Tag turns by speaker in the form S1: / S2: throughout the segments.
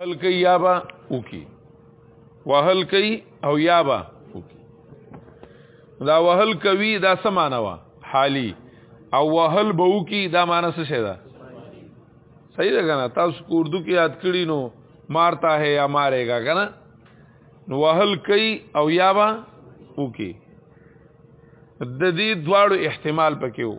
S1: هل کوي یا با وکي وهل کوي او یا با وکي دا وهل کوي دا سمانه وا حالي او وهل به وکي دا معنی څه شه ده صحیح ده کنه تاسو کوردو کې یاد کړی نو مارتا ہے یا مارے گا کنه نو وهل کوي او یا با وکي د دې دواړو احتمال پکې وو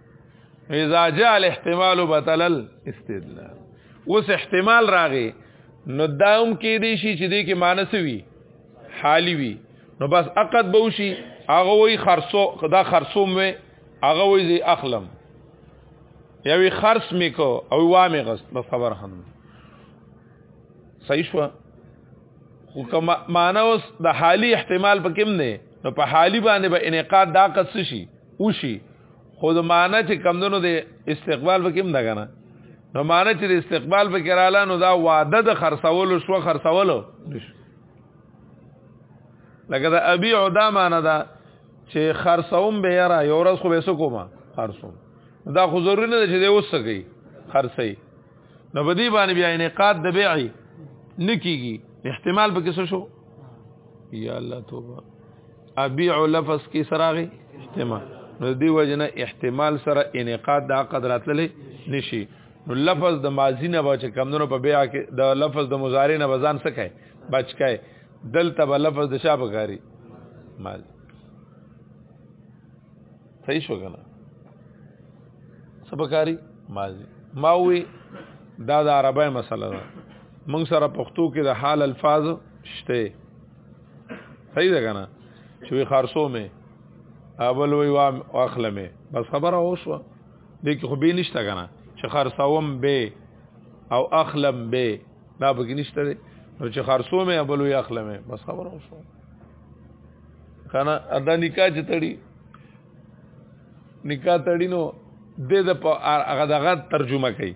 S1: اذا جاء الاحتمال بطل الاستدلال اوس احتمال راغی نو داوم کې دی شي چې دې کې مانس وي حالي وي نو بس عقد به وشي هغه وی خرصو دا خرصو مې هغه وی زی اخلم یوی خرص مې کو او وامه غس بس خبر هم صحیح شو خو کما معنا اوس د حالي احتمال پکې نه نو په حالي باندې به انعقاد دا قص شي وشي خود معنی چې کمندونو د استقبال پکې هم دغه نه نو معنی چې د استقبال پکې رااله نو دا وعده د خرڅولو شو خرڅولو لکه دا ابي عدا معنی دا چې خرڅوم به یاره یو ورځ خو به سو کومه خرڅوم دا خو ضروري نه چې دی اوس کوي خرڅي نو بدی باندې بیا انقاد د بیعي نکیږي احتمال به کیسه شو یا الله توبه ابيع لفظ کې سراغي احتمال نو دی وجنه احتمال سره انعقاد د عقد راتللې نشي نو لفظ د ماضی نه بچ کمندونو په بیا کې د لفظ د مضارع نه بزان سکه بچ کای دلته به لفظ د شابه غاری مال صحیح شو کنه سبکاری ماضی ما وی دا د عربی مسله ده موږ سره پښتو کې د حال الفاظ شته صحیح ده کنه چې وی خرصو مې اول وی وام اخله مې بس خبره اوسو دې کې خو به نشته کنه چې خرصوم به او اخلم به دا به نشته نو چې خرصو مې اول وی اخله مې بس خبره اوسو کنه ادا نکاح چې تړي نکاح تړي نو د د په هغه دغه ترجمه کوي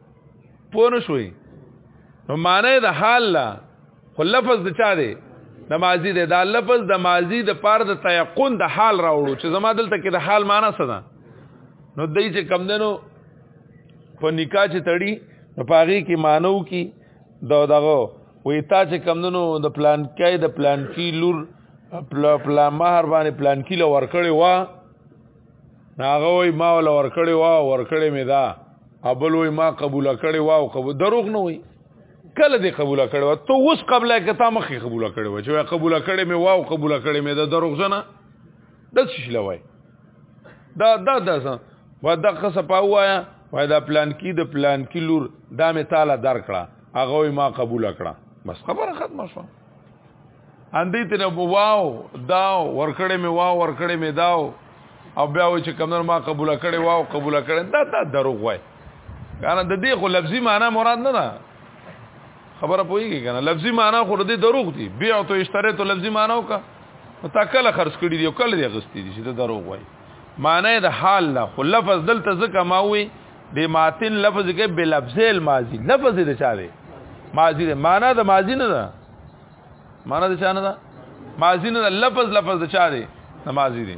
S1: پونه شوي نو معنی د حال لا خو لفظ د چا دی د ماضی دی دا لفظ د ماضی د پار د تيقن د حال راوړو چې زما دلته کې د حال معنی څه ده نو دای چې کم دنو په نکاح چې تړي نو پاغي کې مانو کې دا دغه وې تا چې کم دنو د پلان کې د پلان کې لور پلا پلا مہر باندې پلان کې لور کړی و هغه وای ما ول ور کړی وا ور کړی می دا ابل وای ما قبول کړی وا او قبول دروغ نه وای کله دې قبول کړی وا ته اوس قبل کته مخې قبول کړی وا چې قبول کړی می وا او قبول کړی می دا دروغ جنا د څه شي لوي دا دا دا څه و دا قصه پاوایا و دا پلان کی د پلان کی لور دا می تعالی درکړه هغه ما قبول کړه بس خبره ختمه شوه اندې ته نو واو دا ورکړې مې واو ورکړې مې داو او بیا و چې کمنر ما قبول کړې واو قبول کړې دا دا دروغ وای کنه د دې خو لفظي معنی مراد نه ده خبره پوهیږي کنه لفظي معنی خو دې دروغ دي بیا ته اشتره ته لفظي معنی وکا تا کله خرج کړی دی کله دې غستی دي چې دا دروغ وای معنی د حال نه خو لفظ دلته ځکه ما وي د ماتن لفظ کې بلفظ الماضي لفظ دې چا دی ماضی ده معنا د ماضی نه ده معنا د چا نه ده ماضی نه لفظ لفظ د چا دی نمازی دی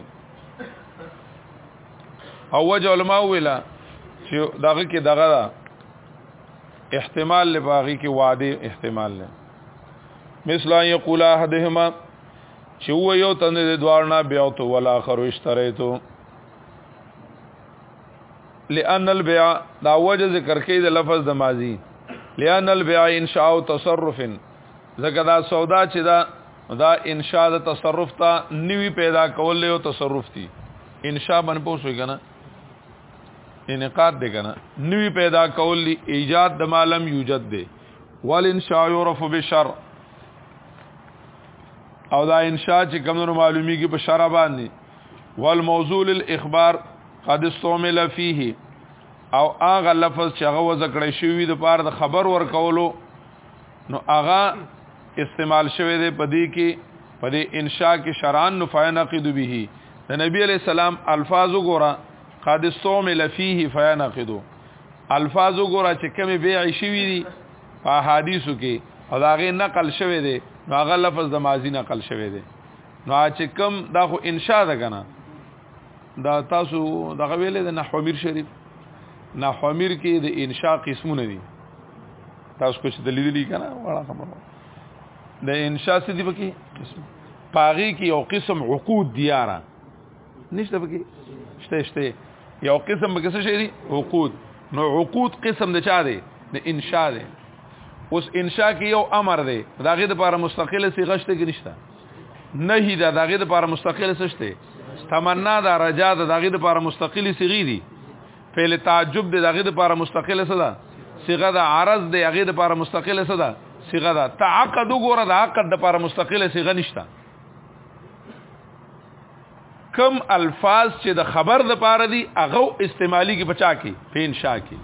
S1: او وجه علماء ویلا چې دغه کې دغه دا احتمال لباغي کې وعده احتمال له مثل ان یقول احدهما چې و یو تند د دوارنا بیا تو ولا خرو اشتریتو لان البيع دا وجه ذکر کوي د لفظ د ماضي لان البيع انشاء او تصرف زکه دا سودا چې دا دا انشاء د تصرف ته نیوی پیدا کول له تصرف دي انشاء باندې پوسوي کنه انقاد دي کنه نیوی پیدا کول لی ایجاد د معلم یوجد دي وال انشاء يعرف بشر او دا انشاء چې کوم معلومیږي په شرع باندې والموضوع للاخبار قد استعمل فيه او هغه لفظ چې هغه وذکر شوی د پاره د خبر ورکولو نو هغه استعمال شوی دی په دې کې په دې انشاء کې شران نفعنقد به د نبی علی السلام الفاظ وګوره قد استعمل فيه فينقد الفاظ وګوره چې کمی بیع شوی دی په حدیثو کې او داغه نقل شوی دی هغه لفظ د ماضی نقل شوی دی نو چې کوم دا خو انشاء ده کنه دا تاسو دغه ویلې د نحو امیر شریف نحو امیر کې د انشاء قسمونه دي تاسو کوم د لیدلې کنه وړه خبره د انشاء څه دی پکې قسم پاغي کې یو قسم عقود دیاره نشته پکې شته شته یو قسم به څه شي عقود نو عقود قسم د چا دی د انشاء دی اوس انشاء کې یو امر دی داغه لپاره مستقله صيغه شته کې نشته نهي دا دغه د لپاره مستقل سشته تمنا دا رجا دا دغه د لپاره مستقلی صيغه دي فعل تعجب دی دغه د لپاره مستقل سدا صيغه دا عرض دی هغه د لپاره مستقل سدا صيغه دا تعقد وګوره د عقد د لپاره مستقل صيغه نشته کم الفاظ چې د خبر د لپاره دي هغه استعمالي کې بچا کې فین شا کې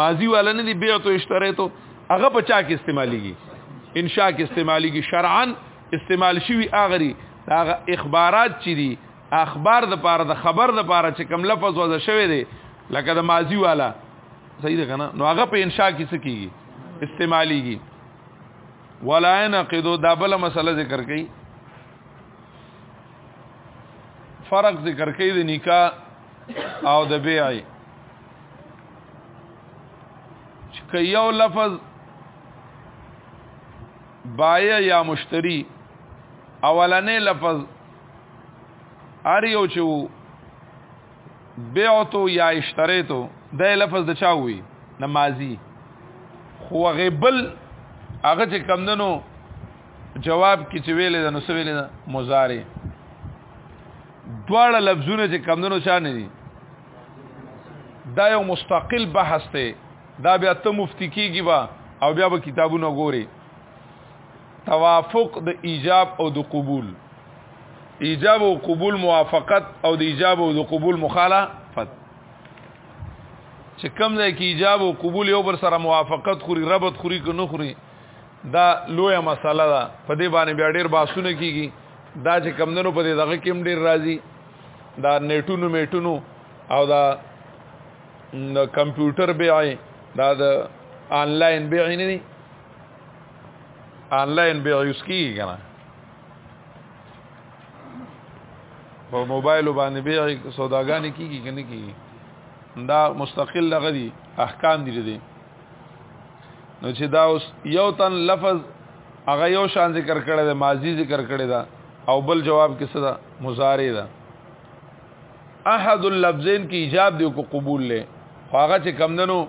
S1: ماضی والا نه دی بیعت او اشتریتو هغه په چا کې استعماليږي انشاء کې استعماليږي شرعا استعمال شوی اغری هغه اخبارات چې دي اخبار د پاره د خبر د پاره چې کوم لفظ وځ شوی دی لکه د ماضی والا صحیح ده کنه نو هغه په انشاء کې څه کیږي استعماليږي ولا ينقضوا دا بل مسله ذکر کړي فرق ذکر کړي د نکاح او د بیع چې یو لفظ بایع یا مشتری اولنې لفظ ار یو چې وو بیعتو یا اشتریتو دا لفظ د چا وی نمازی خو غیبل هغه چې کمندنو جواب کې چې ویلې ده نو څه ویلې ده مضارع دواړه لفظونه چې کمندونو شان دي دا یو مستقل بحث دی دا بیا ته مفتی کیږي با او بیا به کتابونه ګوري توافق د ایجاب او د قبول ایجاب او قبول موافقت او د ایجاب او د قبول مخالفت چې کم ځای کې ایجاب او قبول یو بر سره موافقت خوري ربط خوري که نه خوري دا لویه مسله ده په دې باندې بیا ډیر باسونه کیږي دا چې کمندونو په دې دغه کې ډیر راځي دا نیټونو میټونو او دا کمپیوټر بیع دا د آنلاین بیع نه دي آنلاین بیع یوس کیږي کنه په موبایل باندې بیع سوداګانی کیږي کنه کیږي دا مستقل لغدي احکام دي دي نو چې دا اوس یو تن لفظ هغه یو شان ذکر کړی دی ماضی ذکر کړی دا او بل جواب کې څه ده مضارع ده احد اللفظین کې ایجاب دی کو قبول لې هغه چې کم دنو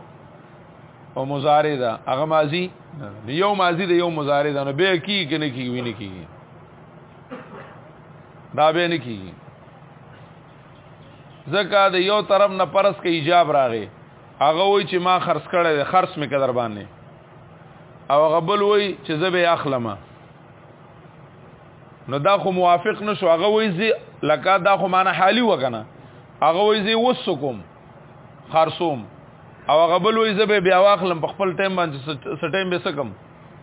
S1: او مضارع ده هغه ماضی یو ماضی ده یو مضارع ده نو به کی کنه کی ویني کی دا به نه کی زکه د یو طرف نه پرس کې ایجاب راغی هغه وای چې ما خرڅ کړی دی خرڅ مې کدر باندې او هغه بل وای چې زه به اخلم نو دا خو موافق نشو هغه وای زی لکه دا خو معنا حالی وکنه هغه وای زی وسکم خرصوم او هغه بل وای زه به بیا واخلم په خپل ټیم باندې سټیم به سکم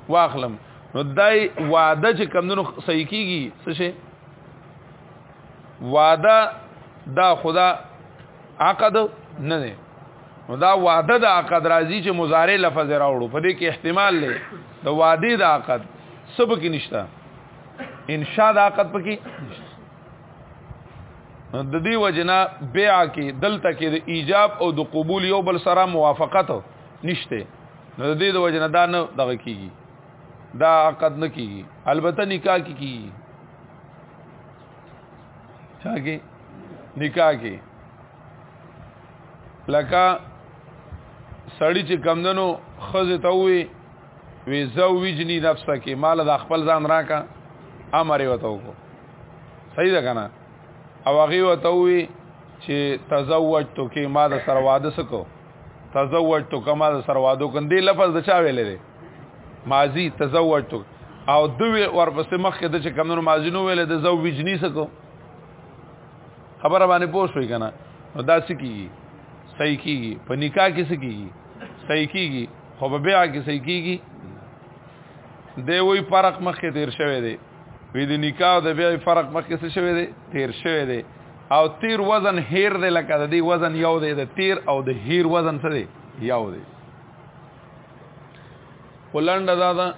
S1: واخلم نو دای وعده چې کمندونو صحیح کیږي څه شي وعده دا خدا عقد نه دی نو دا وعده د عقد راځي چې مضارع لفظ راوړو په دې کې احتمال لري د وعده د عقد سب کې نشته انشاء د عقد پکې نو د دې وجنه بيع کې دلته کې د ایجاب او د قبول یو بل سره موافقت نشته نو د دې د وجنه دا نه دغه کیږي دا عقد نه کیږي البته نکاح کې کیږي چا کې نکاح کې لکه سړی چې کمندنو خزه ته وي وی زوجنی نفسه کې مال د خپل ځان راکا امر وته وکړو صحیح ده کنه او هغه وته وی چې تزوجت کې ما د سره واده سکو تزوجت کما د سره واده کندې لفظ د چا ویلې ماضی تزوجت او دوی ورپسې مخکې د چې کمونو ماضی نو ویل د زوجنی سکو خبره باندې پوه شوې کنه نو دا سکیږي صحیح کیږي په نکاح کې سکیږي صحیح کیږي خو په بیا کې صحیح کیږي دی وی فرق مخکې تیر شوی دی وی د نکاح د بیا فرق مخکې څه شوی دی تیر شوی دی او تیر وزن هیر دی لکه د دې وزن یو دی د تیر او د هیر وزن څه دی یو دی ولند دا دا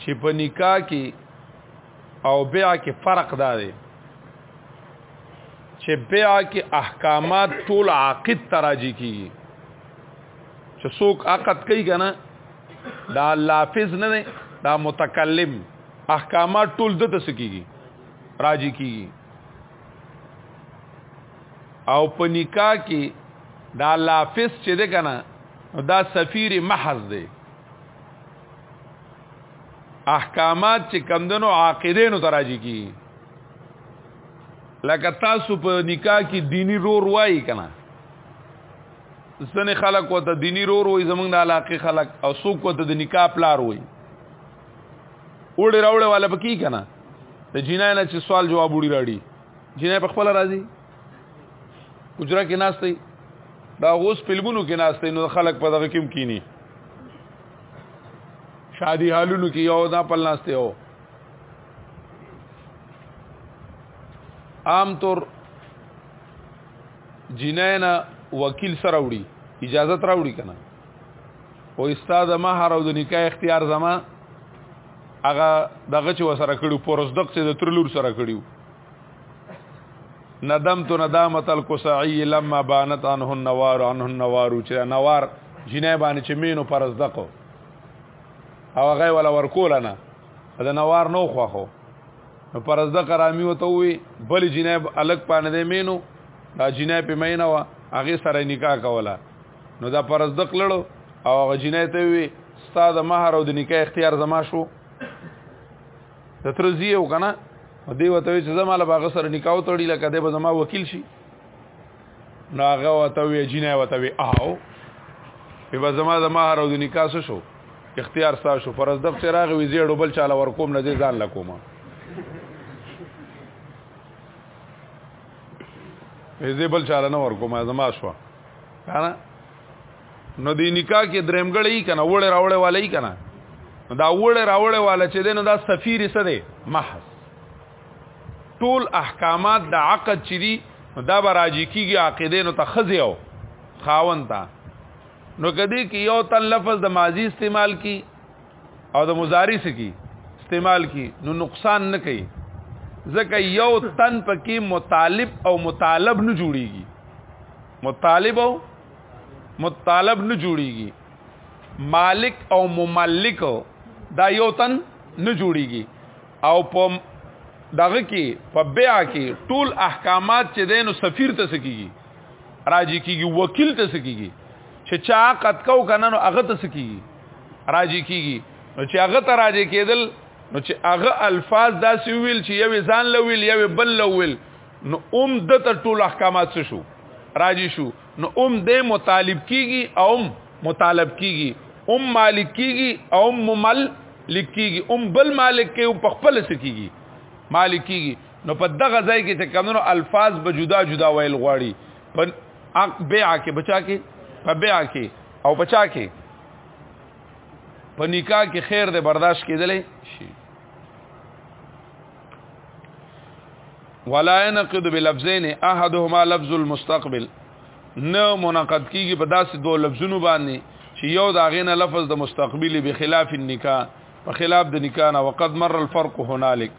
S1: چې په نکاح کې او بیا کې فرق دا دی چې بیا کې احکامات ټول عاقد تراجی کیږي چې څوک عقد کوي کنه دا لافظ نه دی دا متکلم احکامات ټول دته سکیږي راجی کیږي او په نکاح کې دا لافظ چې ده کنه دا سفیر محض دی احکامات چې کمدنو عاقدینو تراجی کی لکه تاسو په نکاح کې دینی رور وای کنه ځنه خلک وته دینی رور وای زمونږ د علاقه خلک او څوک وته د نکاح پلار وای وړي راوړي والا پکې کنه د جنای نه چې سوال جواب وړي راړي جنای په خپل راضي اجرا کې ناشته دا غوس فلمونو کې ناشته نو خلک په دغه کې کینی شادي حالونو کې یو دا پل ناشته یو عام طور جنای نه وکیل سره وړي اجازه تراوړي کنه او استاد مہر او د نکاح اختیار زما هغه دغه چې وسره کړو پرزدق چې د ترلور سره کړو ندمت ندامت القصعی لما بانت عنه النوار عنه النوار چې نوار جنې باندې چې مينو پرزدق او هغه ولا ورکول نه د نوار نو خوخو نو پرزدق رامي وته وي بل جنې الګ پانه دې مينو دا جنې په مینه وا هغه سره نکاح کوله نو دا پرزدق لړو او هغه جنې ته وی ستا د مہر او د نکاح اختیار زما شو د تر زیو کنه دی وته چې زما له باغ سره نکاح تړي لکه دی به زما وکیل شي نو هغه وته وی جنې وته وی او به زما د مہر او د نکاح شو اختیار ستا شو پرزدق چې راغی وی زیړو بل چاله ورکوم نه ځان لکومه زه بل چاله نه ورکوم زما شو کنه نو دی نکاح کې درمګړی کنه وړه راوړه والی کنه دا وړه راوړه والا چې دینو دا سفیر څه دی محض ټول احکامات د عقد چې دی دا به راځي کیږي عقیده نو تخزی او خاون تا نو کدی کې یو تل لفظ د ماضی استعمال کی او د مضارع سکی استعمال کی نو نقصان نه کوي ځکه یو تن پکې مطالب او مطالب نه جوړیږي مطالب او مطالب نه جوړیږي مالک او مملک دا یو تن نه جوړیږي او په دغه کې په بیا کې ټول احکامات چې دینو سفیر ته سکیږي راځي کیږي وکیل ته سکیږي چې چا قد کو کنه نو هغه ته سکیږي راځي کیږي نو چې هغه ته راځي کېدل نو چې هغه الفاظ داسې ویل چې یو ځان لویل یو بل لویل نو اوم د تر ټول احکامات څه شو راځي شو نو اوم د مطالب کیږي او مطالب کیږي اوم مالک کیږي او ممل لکیږي اوم بل مالک کې په خپل سکیږي مالک کیږي نو په دغه ځای کې چې کمونو الفاظ به جدا جدا ویل غواړي په بیع کې بچا کې په بیع کې او بچا کې په نکاح کې خیر دې برداشت کېدلې شي ولا ينقض بلفظين احدهما لفظ المستقبل نه مناقض کیږي په داسې دوه لفظونو باندې چې یو دا غینه لفظ د مستقبلی به خلاف النکاح په خلاف د نکاح نه وقد مر الفرق هنالك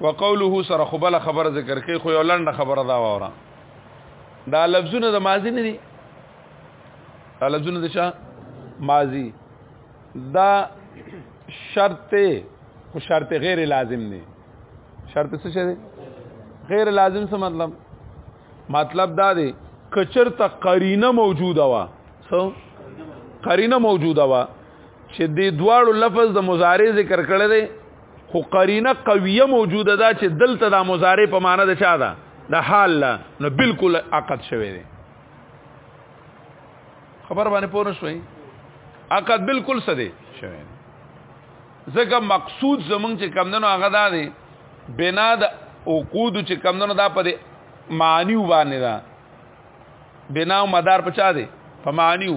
S1: وقوله سره خبل خبر ذکر کوي خو یو لنډه خبره دا وره دا لفظونه د ماضی نه دي دا لفظونه د چا ماضی دا شرط خو شرط غیر لازم دی شرط څه شه دی غیر لازم څه مطلب مطلب دا دی کچر ته قرینه موجوده وا سو قرینه موجوده وا چې د دواړو لفظ د مضارع ذکر کړی دی خو قرینه قویه موجوده ده چې دلته د مضارع په معنی د چا ده د حال نه بالکل عقد شوی دی خبر باندې پوه شوي عقد بالکل څه دی شوی ځکه مقصود زمونږ چې کمندونو هغه دا دی بنا د عقود چې کمندونو دا په دې معنی باندې دا بنا او مدار پچا دی په معنی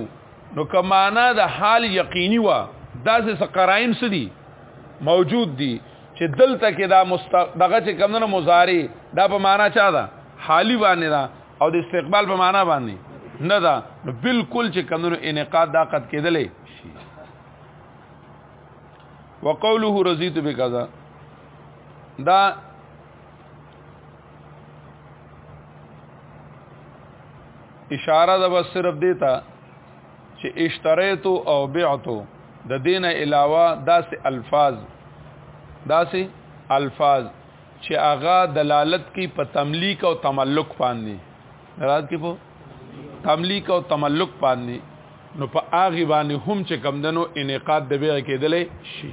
S1: نو کمانا د حال یقیني وا دا څه قرائن سدي موجود دي چې دلته کې دا مست دغه چې کمندونو مضارع دا په معنا چا ده حالی باندې دا او د استقبال په معنا باندې نه دا نو بالکل چې کمونو انعقاد دا قد کېدلې شي وقوله رضیت بکذا دا اشاره د بس صرف دیتا چې اشتریت او بعت د دینه علاوه داسې الفاظ داسې الفاظ چې هغه دلالت کوي په تملیک او تملک باندې دلالت کوي په تملیک او تملک باندې نو په هغه باندې هم چې کم دنو انعقاد د بیع کېدلې شي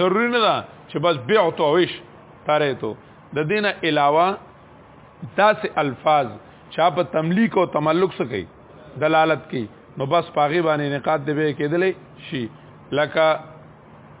S1: ضروری نه ده چې بس بیع تو ویش تاره تو د دینه علاوه داسې الفاظ چا په تملیک او تملک څخه کوي دلالت کوي نو بس پاغي باندې انعقاد دی به کېدلې شي لکه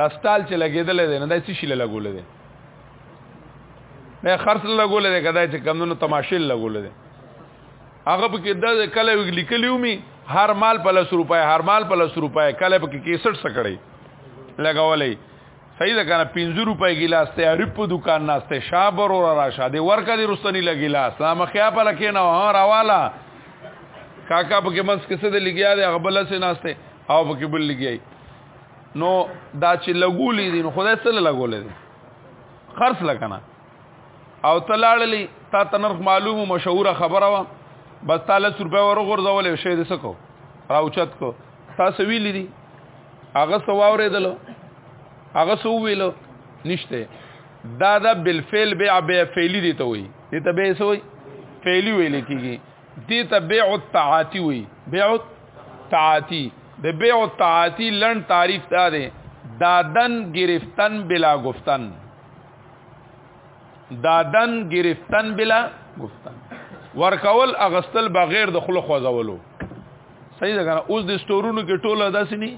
S1: دا ستال چې لګیدل دی نه دا څه شي لګول دی نه خرڅ لګول دی کدا چې کمونو تماشیل لګول دی هغه په کې د کله لیکلیو می هر مال په لس روپای هر مال په لس روپای کله په کې 61 سکړی لګولې صحیح ده کنه 50 روپۍ ګلاس ته عرب په دکان ناشته شابر اور راشه دی ورکه دی رستنی لګیلاس دا مخیا په لکه نه ها راواله کاکا په کې منس کسه دی لګیا دی غبل سه ناشته او په کې بل لګیای نو دا چې لګولې دي نو خدای سره لګولې دي خرڅ لکنه او تلاړلې تا تنرخ معلومه مشهوره خبره وا بس تعالی روپیا ورغورځولې شی دې سکو راوچت کو تاسو ویلې دي هغه سواورې دلو هغه سو ویلو نشته دا دا بالفعل بيع بيع فعلی دي ته وي دې ته به سوې فعلی ویل کیږي دې ته بيع التعاتی وي بيع التعاتی د بيع التعاتی لن تعریف دا دی دادن گرفتن بلا گفتن دادن گرفتن بلا گفتن ورکول اغستل بغیر د خلق خوځولو صحیح ده کنه اوس د سٹورونو کې ټوله داسې نه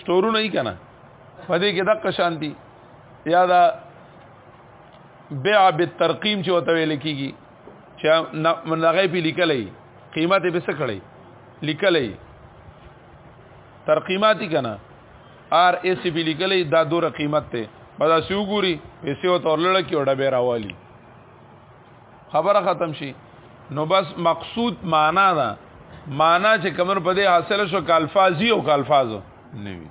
S1: سٹورونه یې کنه په دې کې دغه شان دي یا دا بيع بالترقيم چې وته ویل کیږي چې منغه په لیکلې قیمت به څه کړی لیکلې تر قیمتي کنه ار اس بي لیکلې دا دوره قیمت ته بدا سیو ګوري پیسې او تورلړ کې وړه به راوالي خبره ختم شي نو بس مقصود معنا ده معنا چې کمر په دې حاصل شو کالفاظي او کالفاظو نه وي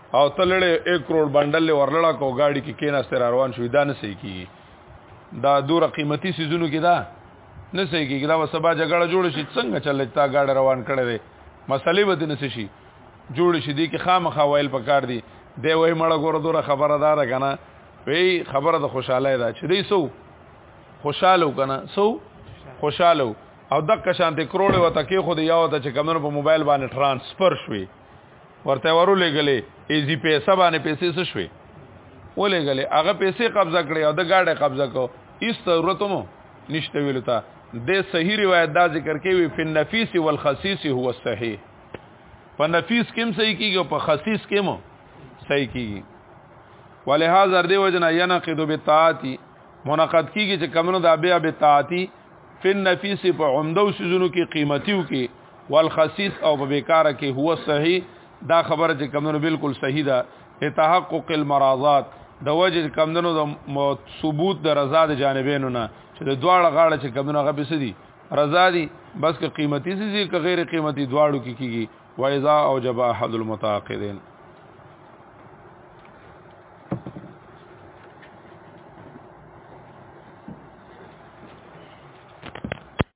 S1: او تلړې 1 کروڑ بندل ورلړه کو گاډي کې کیناسته روان شو دا نه صحیح کیږي دا دوره قیمتي سيزونو کې دا نه صحیح کیږي دا سبا جګړه جوړ شي څنګه چلتا گاډي روان کړي دي مسلې به نه شي جوړ شي دي کې خامخا ویل پکار دي دی وای مړه ګور دوره خبره دار کنه وی خبره د خوشاله ده چې دی سو خوشاله کنه سو خوشاله او دک شانته کروڑ وته کې خو دی یو ته چې کمنو په موبایل باندې ترانسفر شوي ورته ورو لګلې ایزي پیسې باندې پیسې څه شوي ولګلې هغه پیسې قبضه کړې او د گاډه قبضه کو ایس ضرورت مو نشته ویل تا د صحیح روایت دا ذکر کوي په نفیس او الخصیص هو صحیح په نفیس کې هم صحیح کیږي او په خصیص کې هم صحیح کیږي ولهذا دی وجنا ينقد بالطاعتي منقد کیږي چې کمنو دا بیا بالطاعتي فن نفیس په عمده سيزونو کې قیمتیو کې والخصيص او په بیکاره کې هو صحیح دا خبره چې کمونو بالکل صحیح ده لتحقق المرازات د وجه کمندونو د ثبوت د رضا د جانبینو نه چې د دواړه غاړه چې کمندونو غبي سدي رضا دي بس که قیمتي سي که غیر قیمتي دواړو کې کیږي و اذا او جبا احد المتعاقدين